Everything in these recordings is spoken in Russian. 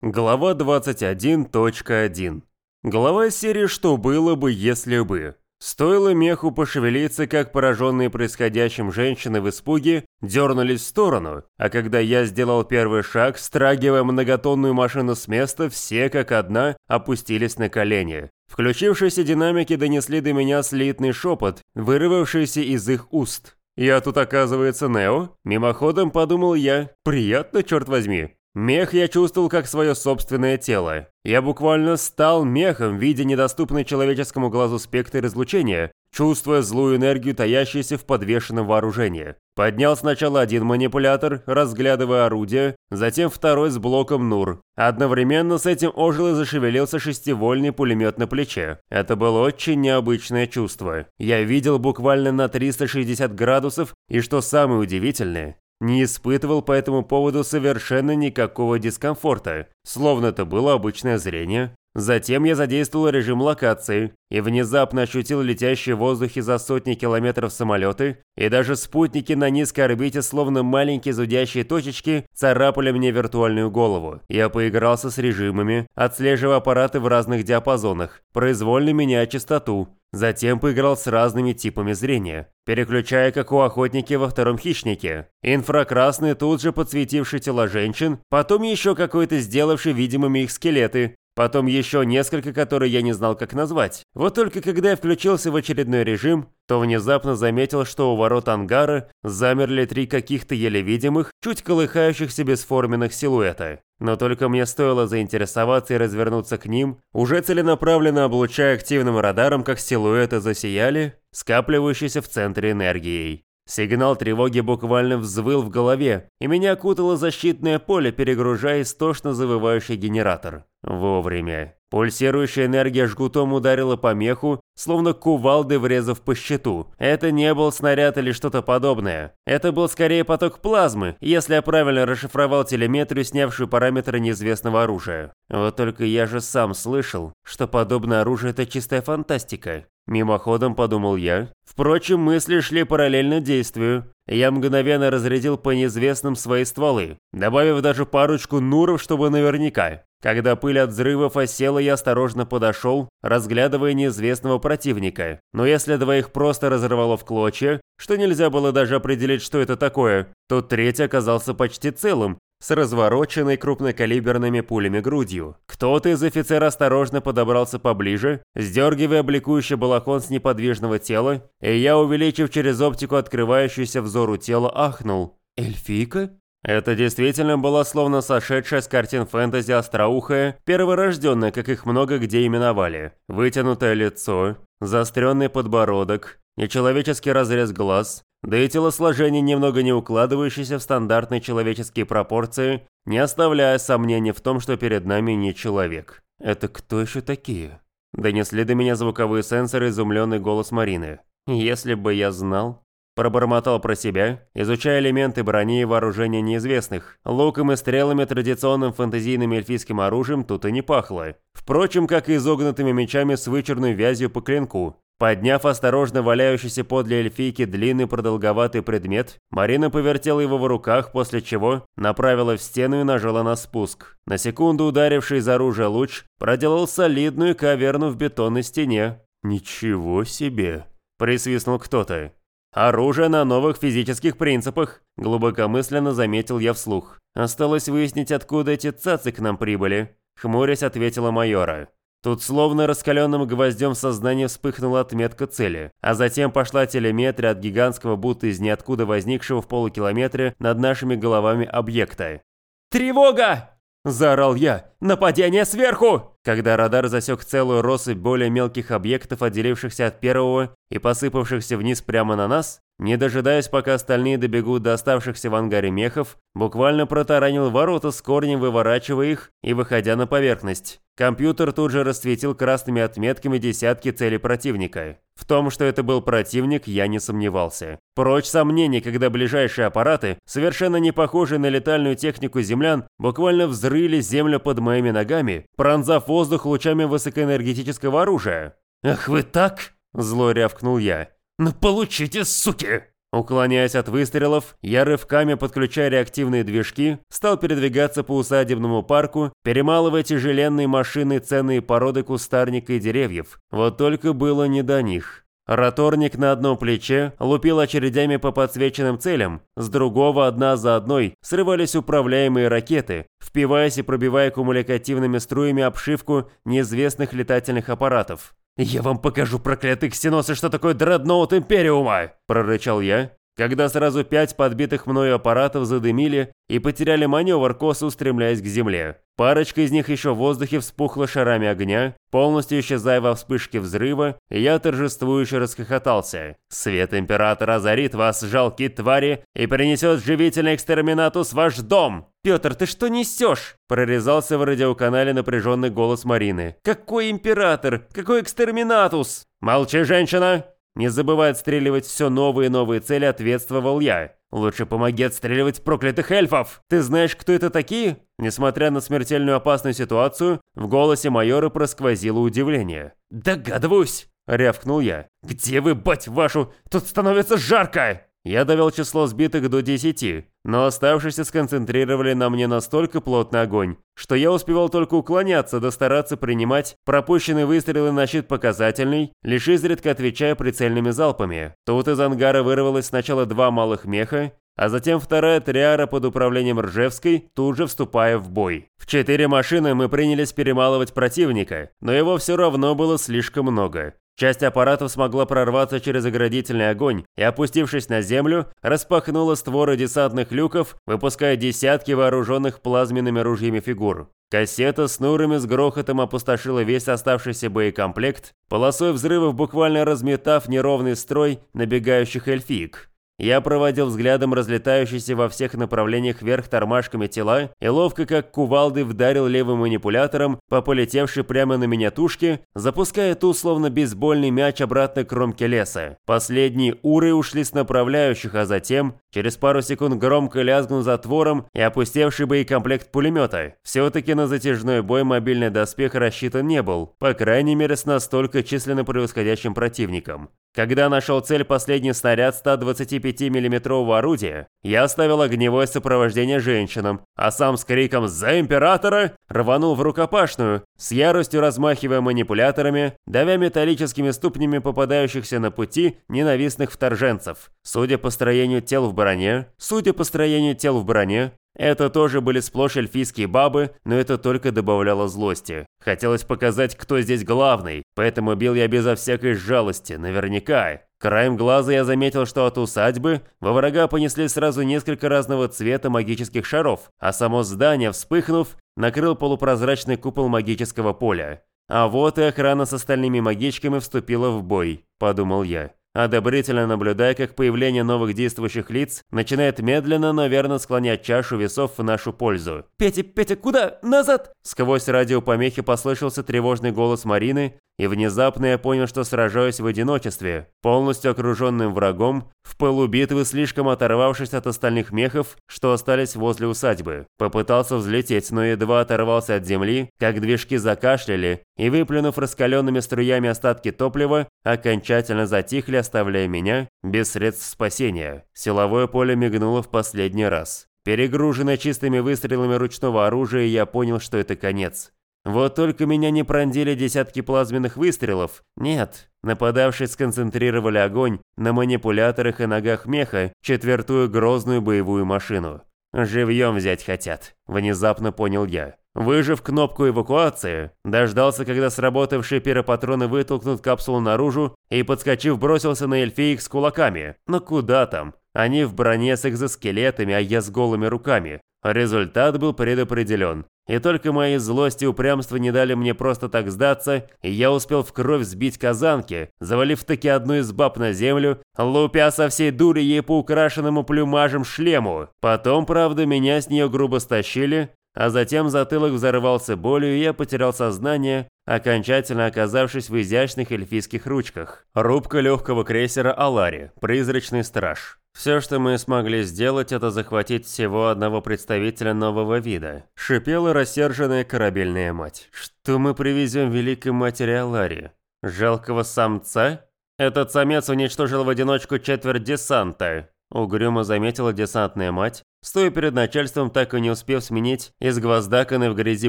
Глава 21.1. Глава серии «Что было бы, если бы?». Стоило меху пошевелиться, как пораженные происходящим женщины в испуге дернулись в сторону, а когда я сделал первый шаг, страгивая многотонную машину с места, все как одна опустились на колени. Включившиеся динамики донесли до меня слитный шепот, вырвавшийся из их уст. «Я тут, оказывается, Нео?» Мимоходом подумал я. «Приятно, черт возьми». Мех я чувствовал как свое собственное тело. Я буквально стал мехом, видя недоступный человеческому глазу спектр излучения, чувствуя злую энергию, таящуюся в подвешенном вооружении. Поднял сначала один манипулятор, разглядывая орудие, затем второй с блоком НУР. Одновременно с этим ожил и зашевелился шестивольный пулемет на плече. Это было очень необычное чувство. Я видел буквально на 360 градусов, и что самое удивительное, не испытывал по этому поводу совершенно никакого дискомфорта, словно это было обычное зрение. Затем я задействовал режим локации и внезапно ощутил летящие в воздухе за сотни километров самолеты, и даже спутники на низкой орбите, словно маленькие зудящие точечки, царапали мне виртуальную голову. Я поигрался с режимами, отслеживая аппараты в разных диапазонах, произвольно меняя частоту, Затем поиграл с разными типами зрения, переключая как у охотники во втором хищнике. Инфракрасный тут же подсветивший тела женщин, потом еще какой-то сделавший видимыми их скелеты, потом еще несколько, которые я не знал как назвать. Вот только когда я включился в очередной режим, то внезапно заметил, что у ворот ангара замерли три каких-то еле видимых, чуть колыхающихся бесформенных силуэта. Но только мне стоило заинтересоваться и развернуться к ним, уже целенаправленно облучая активным радаром, как силуэты засияли, скапливающиеся в центре энергией. Сигнал тревоги буквально взвыл в голове, и меня окутало защитное поле, перегружая истошно завывающий генератор. Вовремя. Пульсирующая энергия жгутом ударила по меху, словно кувалды врезав по щиту. Это не был снаряд или что-то подобное. Это был скорее поток плазмы, если я правильно расшифровал телеметрию, снявшую параметры неизвестного оружия. Вот только я же сам слышал, что подобное оружие – это чистая фантастика. Мимоходом подумал я. Впрочем, мысли шли параллельно действию. Я мгновенно разрядил по неизвестным свои стволы, добавив даже парочку нуров, чтобы наверняка. Когда пыль от взрывов осела, я осторожно подошел, разглядывая неизвестного противника. Но если двоих просто разорвало в клочья, что нельзя было даже определить, что это такое, то третий оказался почти целым, с развороченной крупнокалиберными пулями грудью. Кто-то из офицеров осторожно подобрался поближе, сдергивая бликующий балахон с неподвижного тела, и я, увеличив через оптику открывающуюся взору тело, ахнул. «Эльфийка?» Это действительно была словно сошедшая с картин фэнтези остроухая, перворожденная, как их много где именовали. Вытянутое лицо, заостренный подбородок, нечеловеческий разрез глаз, да и телосложение, немного не укладывающееся в стандартные человеческие пропорции, не оставляя сомнений в том, что перед нами не человек. «Это кто еще такие?» Донесли до меня звуковые сенсоры изумленный голос Марины. «Если бы я знал...» Пробормотал про себя, изучая элементы брони и вооружения неизвестных. Луком и стрелами традиционным фэнтезийным эльфийским оружием тут и не пахло. Впрочем, как и изогнутыми мечами с вычурной вязью по клинку. Подняв осторожно валяющийся подле эльфийки длинный продолговатый предмет, Марина повертела его в руках, после чего направила в стену и нажала на спуск. На секунду ударивший из оружия луч проделал солидную каверну в бетонной стене. «Ничего себе!» – присвистнул кто-то. «Оружие на новых физических принципах», – глубокомысленно заметил я вслух. «Осталось выяснить, откуда эти цацы к нам прибыли», – хмурясь ответила майора. Тут словно раскаленным гвоздем в сознании вспыхнула отметка цели, а затем пошла телеметрия от гигантского будто из ниоткуда возникшего в полукилометре над нашими головами объекта. «Тревога!» – заорал я. «Нападение сверху!» Когда радар засек целую россыпь более мелких объектов, отделившихся от первого и посыпавшихся вниз прямо на нас, не дожидаясь, пока остальные добегут до оставшихся в ангаре мехов, буквально протаранил ворота с корнем, выворачивая их и выходя на поверхность. Компьютер тут же расцветил красными отметками десятки целей противника. В том, что это был противник, я не сомневался. Прочь сомнений, когда ближайшие аппараты, совершенно не похожие на летальную технику землян, буквально взрыли землю под моими ногами, пронзав воздух лучами высокоэнергетического оружия. «Ах вы так?» – зло рявкнул я. «Ну получите, суки!» Уклоняясь от выстрелов, я рывками, подключая реактивные движки, стал передвигаться по усадебному парку, перемалывая тяжеленные машины ценные породы кустарника и деревьев. Вот только было не до них. Роторник на одном плече лупил очередями по подсвеченным целям, с другого одна за одной срывались управляемые ракеты, впиваясь и пробивая кумулятивными струями обшивку неизвестных летательных аппаратов. «Я вам покажу, проклятые ксеносы, что такое дредноут Империума!» – прорычал я, когда сразу пять подбитых мною аппаратов задымили и потеряли маневр, косо устремляясь к земле. Парочка из них еще в воздухе вспухла шарами огня, полностью исчезая во вспышке взрыва, и я торжествующе расхохотался. «Свет Императора озарит вас, жалкие твари, и принесет живительный экстерминатус ваш дом!» «Петр, ты что несешь?» – прорезался в радиоканале напряженный голос Марины. «Какой Император? Какой экстерминатус?» «Молчи, женщина!» Не забывай отстреливать все новые и новые цели, ответствовал я. Лучше помоги отстреливать проклятых эльфов! Ты знаешь, кто это такие? Несмотря на смертельную опасную ситуацию, в голосе майора просквозило удивление. «Догадываюсь!» – рявкнул я. «Где вы, бать вашу? Тут становится жарко!» Я довел число сбитых до 10, но оставшиеся сконцентрировали на мне настолько плотный огонь, что я успевал только уклоняться да стараться принимать пропущенные выстрелы на щит показательный, лишь изредка отвечая прицельными залпами. Тут из ангара вырвалось сначала два малых меха, а затем вторая триара под управлением Ржевской, тут же вступая в бой. В четыре машины мы принялись перемалывать противника, но его все равно было слишком много. Часть аппаратов смогла прорваться через оградительный огонь и, опустившись на землю, распахнула створы десантных люков, выпуская десятки вооруженных плазменными ружьями фигур. Кассета с нурами с грохотом опустошила весь оставшийся боекомплект, полосой взрывов буквально разметав неровный строй набегающих эльфиек. Я проводил взглядом разлетающиеся во всех направлениях вверх тормашками тела и ловко как кувалды вдарил левым манипулятором по полетевшей прямо на меня тушке, запуская ту словно бейсбольный мяч обратно к кромке леса. Последние уры ушли с направляющих, а затем, через пару секунд громко лязгнул затвором и опустевший боекомплект пулемета. Все-таки на затяжной бой мобильный доспех рассчитан не был, по крайней мере с настолько численно превосходящим противником. Когда нашел цель последний снаряд 125 миллиметрового орудия, я оставил огневое сопровождение женщинам, а сам с криком «За императора!» рванул в рукопашную, с яростью размахивая манипуляторами, давя металлическими ступнями попадающихся на пути ненавистных вторженцев. Судя по строению тел в броне, судя по строению тел в броне, это тоже были сплошь эльфийские бабы, но это только добавляло злости. Хотелось показать, кто здесь главный, поэтому бил я безо всякой жалости, наверняка. Краем глаза я заметил, что от усадьбы во врага понесли сразу несколько разного цвета магических шаров, а само здание, вспыхнув, накрыл полупрозрачный купол магического поля. А вот и охрана с остальными магичками вступила в бой, подумал я одобрительно наблюдая, как появление новых действующих лиц начинает медленно, но верно склонять чашу весов в нашу пользу. «Петя, Петя, куда? Назад!» Сквозь радиопомехи послышался тревожный голос Марины, и внезапно я понял, что сражаюсь в одиночестве, полностью окруженным врагом, в пылу битвы слишком оторвавшись от остальных мехов, что остались возле усадьбы. Попытался взлететь, но едва оторвался от земли, как движки закашляли, и выплюнув раскаленными струями остатки топлива, окончательно затихли, оставляя меня без средств спасения. Силовое поле мигнуло в последний раз. Перегруженное чистыми выстрелами ручного оружия, я понял, что это конец. Вот только меня не пронзили десятки плазменных выстрелов. Нет, нападавшие сконцентрировали огонь на манипуляторах и ногах меха, четвертую грозную боевую машину. «Живьем взять хотят», – внезапно понял я. Выжив кнопку эвакуации, дождался, когда сработавшие пиропатроны вытолкнут капсулу наружу и, подскочив, бросился на эльфеек с кулаками. Но куда там? Они в броне с экзоскелетами, а я с голыми руками. Результат был предопределен. И только мои злость и упрямство не дали мне просто так сдаться, и я успел в кровь сбить казанки, завалив таки одну из баб на землю, лупя со всей дури ей по украшенному плюмажем шлему. Потом, правда, меня с нее грубо стащили, а затем затылок взорвался болью, и я потерял сознание, окончательно оказавшись в изящных эльфийских ручках. Рубка легкого крейсера «Алари», призрачный страж. Все, что мы смогли сделать, это захватить всего одного представителя нового вида. Шипела рассерженная корабельная мать. Что мы привезем великой матери Алари? Жалкого самца? Этот самец уничтожил в одиночку четверть десанта. Угрюмо заметила десантная мать, стоя перед начальством, так и не успев сменить из гвоздаканный в грязи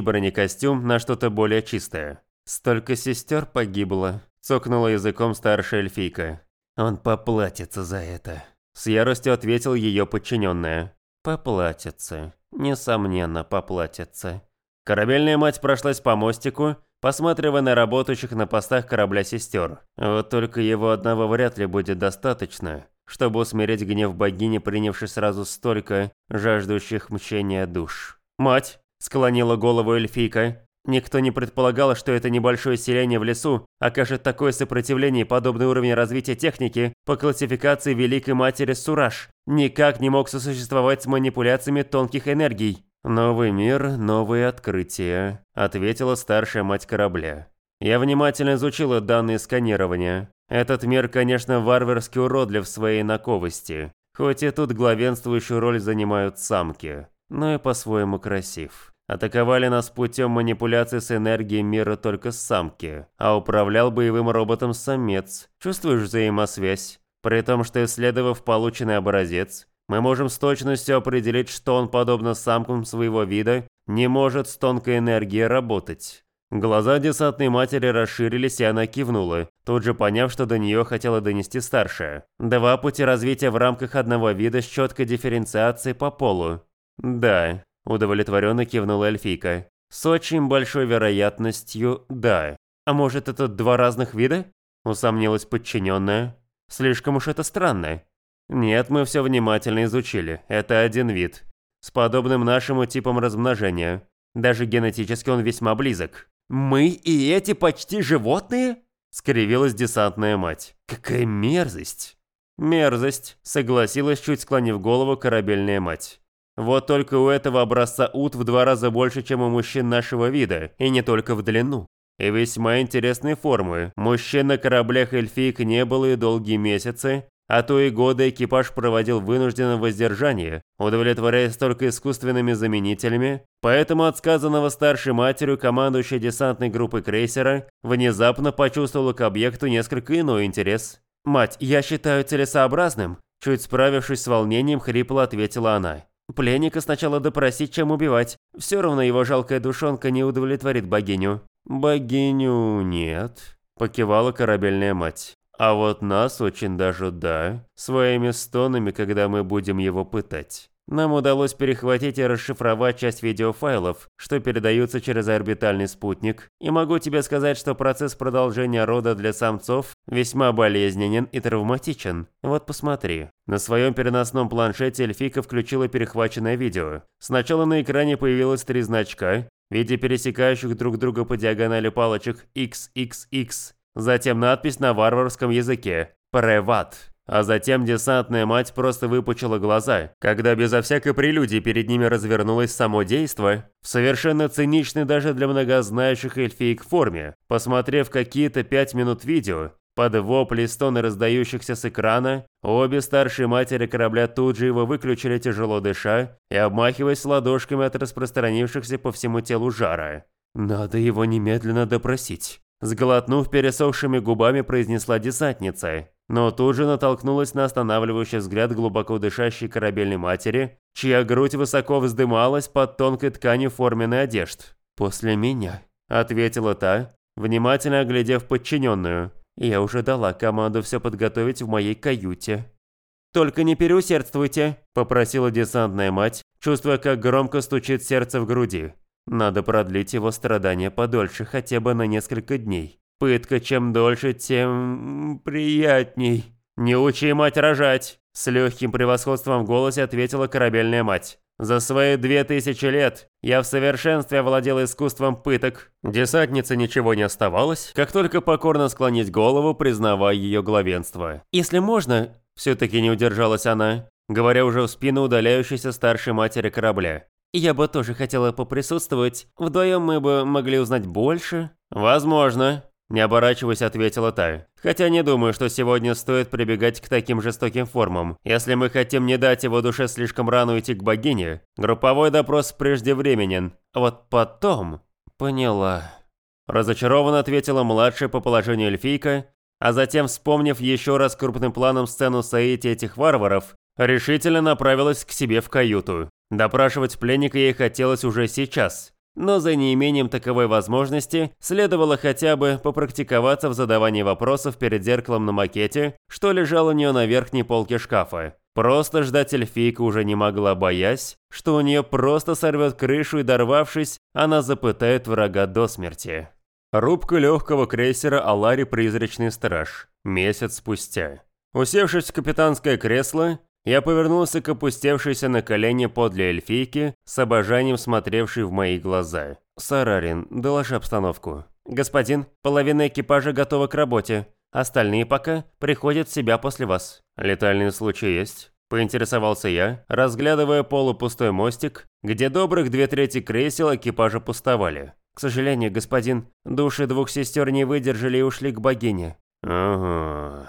бронекостюм на что-то более чистое. «Столько сестер погибло», – цокнула языком старшая эльфийка. «Он поплатится за это», – с яростью ответил ее подчиненная. «Поплатится. Несомненно, поплатится». Корабельная мать прошлась по мостику, посматривая на работающих на постах корабля сестер. Вот только его одного вряд ли будет достаточно, чтобы усмирить гнев богини, принявшей сразу столько жаждущих мщения душ. «Мать!» – склонила голову эльфийка. Никто не предполагал, что это небольшое селение в лесу окажет такое сопротивление подобный уровень развития техники по классификации Великой Матери Сураж. Никак не мог сосуществовать с манипуляциями тонких энергий. «Новый мир, новые открытия», – ответила старшая мать корабля. Я внимательно изучила данные сканирования. Этот мир, конечно, варварски уродлив в своей наковости, хоть и тут главенствующую роль занимают самки, но и по-своему красив. Атаковали нас путем манипуляции с энергией мира только самки, а управлял боевым роботом самец. Чувствуешь взаимосвязь? При том, что исследовав полученный образец, мы можем с точностью определить, что он, подобно самкам своего вида, не может с тонкой энергией работать. Глаза десантной матери расширились, и она кивнула, тут же поняв, что до нее хотела донести старшая. Два пути развития в рамках одного вида с четкой дифференциацией по полу. «Да», – удовлетворенно кивнула эльфийка. «С очень большой вероятностью, да. А может, это два разных вида?» – усомнилась подчиненная. «Слишком уж это странно». Нет, мы все внимательно изучили. Это один вид. С подобным нашему типом размножения. Даже генетически он весьма близок. «Мы и эти почти животные?» – скривилась десантная мать. «Какая мерзость!» «Мерзость», – согласилась, чуть склонив голову корабельная мать. «Вот только у этого образца ут в два раза больше, чем у мужчин нашего вида, и не только в длину. И весьма интересные формы. Мужчин на кораблях эльфийк не было и долгие месяцы, а то и годы экипаж проводил в вынужденном воздержании, удовлетворяясь только искусственными заменителями, поэтому от сказанного старшей матерью командующая десантной группы крейсера внезапно почувствовала к объекту несколько иной интерес. «Мать, я считаю целесообразным», чуть справившись с волнением, хрипло ответила она. «Пленника сначала допросить, чем убивать. Все равно его жалкая душонка не удовлетворит богиню». «Богиню нет», – покивала корабельная мать. А вот нас очень даже да, своими стонами, когда мы будем его пытать. Нам удалось перехватить и расшифровать часть видеофайлов, что передаются через орбитальный спутник, и могу тебе сказать, что процесс продолжения рода для самцов весьма болезненен и травматичен. Вот посмотри. На своем переносном планшете Эльфика включила перехваченное видео. Сначала на экране появилось три значка в виде пересекающих друг друга по диагонали палочек XXX Затем надпись на варварском языке «Преват». А затем десантная мать просто выпучила глаза, когда безо всякой прелюдии перед ними развернулось само действо, в совершенно циничной даже для многознающих эльфиек форме. Посмотрев какие-то пять минут видео, под вопли стоны раздающихся с экрана, обе старшие матери корабля тут же его выключили тяжело дыша и обмахиваясь ладошками от распространившихся по всему телу жара. «Надо его немедленно допросить», Сглотнув пересохшими губами, произнесла десантница, но тут же натолкнулась на останавливающий взгляд глубоко дышащей корабельной матери, чья грудь высоко вздымалась под тонкой тканью форменной одежд. «После меня», — ответила та, внимательно оглядев подчиненную. «Я уже дала команду все подготовить в моей каюте». «Только не переусердствуйте», – попросила десантная мать, чувствуя, как громко стучит сердце в груди. Надо продлить его страдания подольше, хотя бы на несколько дней. Пытка чем дольше, тем приятней. «Не учи мать рожать!» С легким превосходством в голосе ответила корабельная мать. «За свои две тысячи лет я в совершенстве овладел искусством пыток». Десантнице ничего не оставалось, как только покорно склонить голову, признавая ее главенство. «Если можно...» Все-таки не удержалась она, говоря уже в спину удаляющейся старшей матери корабля. Я бы тоже хотела поприсутствовать. Вдвоем мы бы могли узнать больше. Возможно. Не оборачиваясь, ответила Тай. Хотя не думаю, что сегодня стоит прибегать к таким жестоким формам. Если мы хотим не дать его душе слишком рано уйти к богине, групповой допрос преждевременен. Вот потом... Поняла. Разочарованно ответила младшая по положению эльфийка, а затем, вспомнив еще раз крупным планом сцену соития этих варваров, решительно направилась к себе в каюту. Допрашивать пленника ей хотелось уже сейчас, но за неимением таковой возможности следовало хотя бы попрактиковаться в задавании вопросов перед зеркалом на макете, что лежал у нее на верхней полке шкафа. Просто ждать эльфийка уже не могла, боясь, что у нее просто сорвет крышу и, дорвавшись, она запытает врага до смерти. Рубка легкого крейсера «Алари. Призрачный страж». Месяц спустя. Усевшись в капитанское кресло, я повернулся к опустевшейся на колени подле эльфийки, с обожанием смотревшей в мои глаза. «Сарарин, доложи обстановку». «Господин, половина экипажа готова к работе. Остальные пока приходят в себя после вас». «Летальный случай есть?» Поинтересовался я, разглядывая полупустой мостик, где добрых две трети кресел экипажа пустовали. «К сожалению, господин, души двух сестер не выдержали и ушли к богине». «Ага...»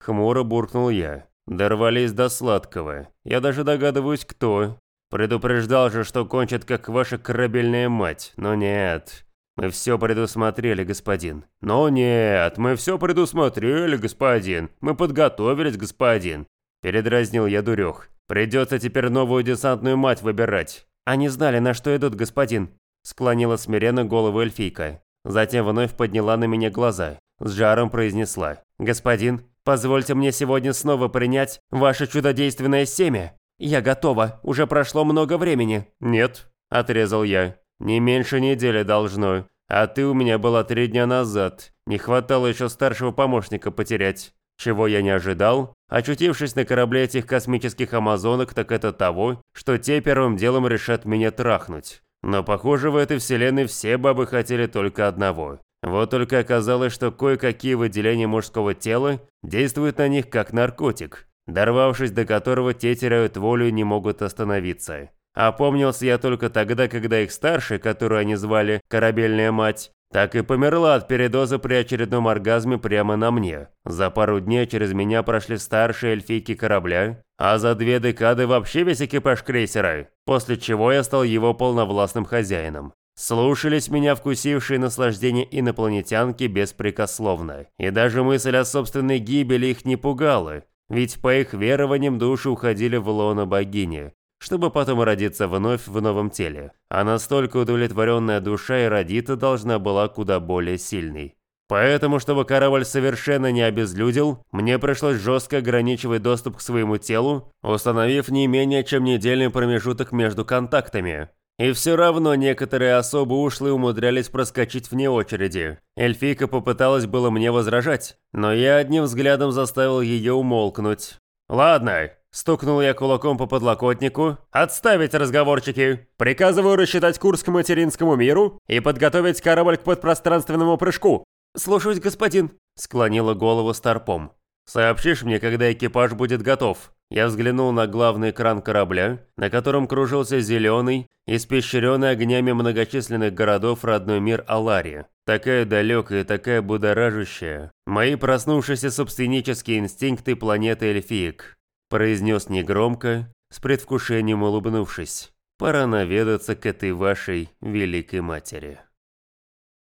Хмуро буркнул я. Дорвались до сладкого. Я даже догадываюсь, кто. Предупреждал же, что кончит, как ваша корабельная мать. Но нет. Мы все предусмотрели, господин. Но нет, мы все предусмотрели, господин. Мы подготовились, господин. Передразнил я дурех. Придется теперь новую десантную мать выбирать. Они знали, на что идут, господин. Склонила смиренно голову эльфийка. Затем вновь подняла на меня глаза. С жаром произнесла. «Господин, Позвольте мне сегодня снова принять ваше чудодейственное семя. Я готова, уже прошло много времени». «Нет», – отрезал я. «Не меньше недели должно. А ты у меня была три дня назад. Не хватало еще старшего помощника потерять. Чего я не ожидал, очутившись на корабле этих космических амазонок, так это того, что те первым делом решат меня трахнуть. Но похоже, в этой вселенной все бабы хотели только одного вот только оказалось, что кое-какие выделения мужского тела действуют на них как наркотик, дорвавшись до которого те теряют волю и не могут остановиться. Опомнился я только тогда, когда их старшая, которую они звали «корабельная мать», так и померла от передоза при очередном оргазме прямо на мне. За пару дней через меня прошли старшие эльфийки корабля, а за две декады вообще весь экипаж крейсера, после чего я стал его полновластным хозяином. Слушались меня вкусившие наслаждение инопланетянки беспрекословно, и даже мысль о собственной гибели их не пугала, ведь по их верованиям души уходили в лоно богини, чтобы потом родиться вновь в новом теле, а настолько удовлетворенная душа и родита должна была куда более сильной. Поэтому, чтобы корабль совершенно не обезлюдил, мне пришлось жестко ограничивать доступ к своему телу, установив не менее чем недельный промежуток между контактами, и все равно некоторые особо ушлые умудрялись проскочить вне очереди. Эльфийка попыталась было мне возражать, но я одним взглядом заставил ее умолкнуть. «Ладно», – стукнул я кулаком по подлокотнику. «Отставить разговорчики! Приказываю рассчитать курс к материнскому миру и подготовить корабль к подпространственному прыжку!» «Слушаюсь, господин», – склонила голову Старпом. «Сообщишь мне, когда экипаж будет готов?» Я взглянул на главный экран корабля, на котором кружился зеленый, испещренный огнями многочисленных городов родной мир Алария. Такая далекая такая будоражащая. Мои проснувшиеся собственнические инстинкты планеты Эльфиек. Произнес негромко, с предвкушением улыбнувшись. Пора наведаться к этой вашей великой матери.